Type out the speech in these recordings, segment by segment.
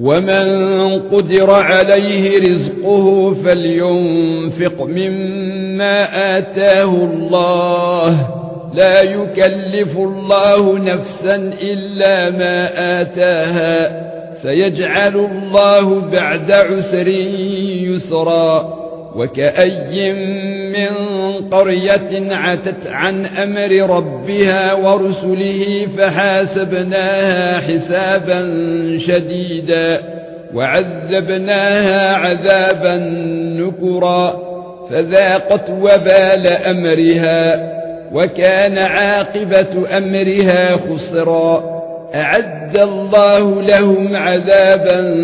ومن قدر عليه رزقه فلينفق مما آتاه الله لا يكلف الله نفسا الا ما آتاها سيجعل الله بعد عسر يسرا وكأي من قرية عتت عن أمر ربها ورسله فحاسبناها حسابا شديدا وعذبناها عذابا نكرا فذاقت وبال أمرها وكان عاقبة أمرها خسرا أعد الله لهم عذابا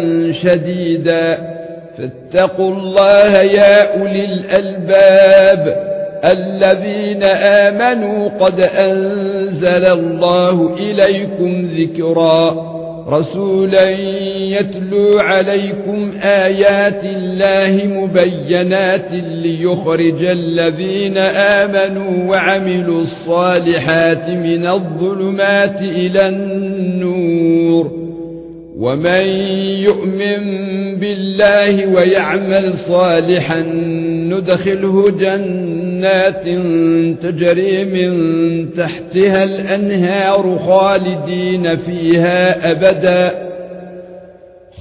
شديدا فاتقوا الله يا أولي الألباب الذين آمنوا قد أنزل الله إليكم ذكرا رسولا يتلو عليكم آيات الله مبينات ليخرج الذين آمنوا وعملوا الصالحات من الظلمات إلى النور ومن يؤمن بالله ويعمل صالحا ندخله جنات تجري من تحتها الأنهار خالدين فيها أبدا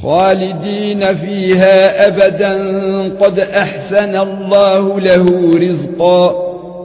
خالدين فيها أبدا قد أحسن الله له رزقا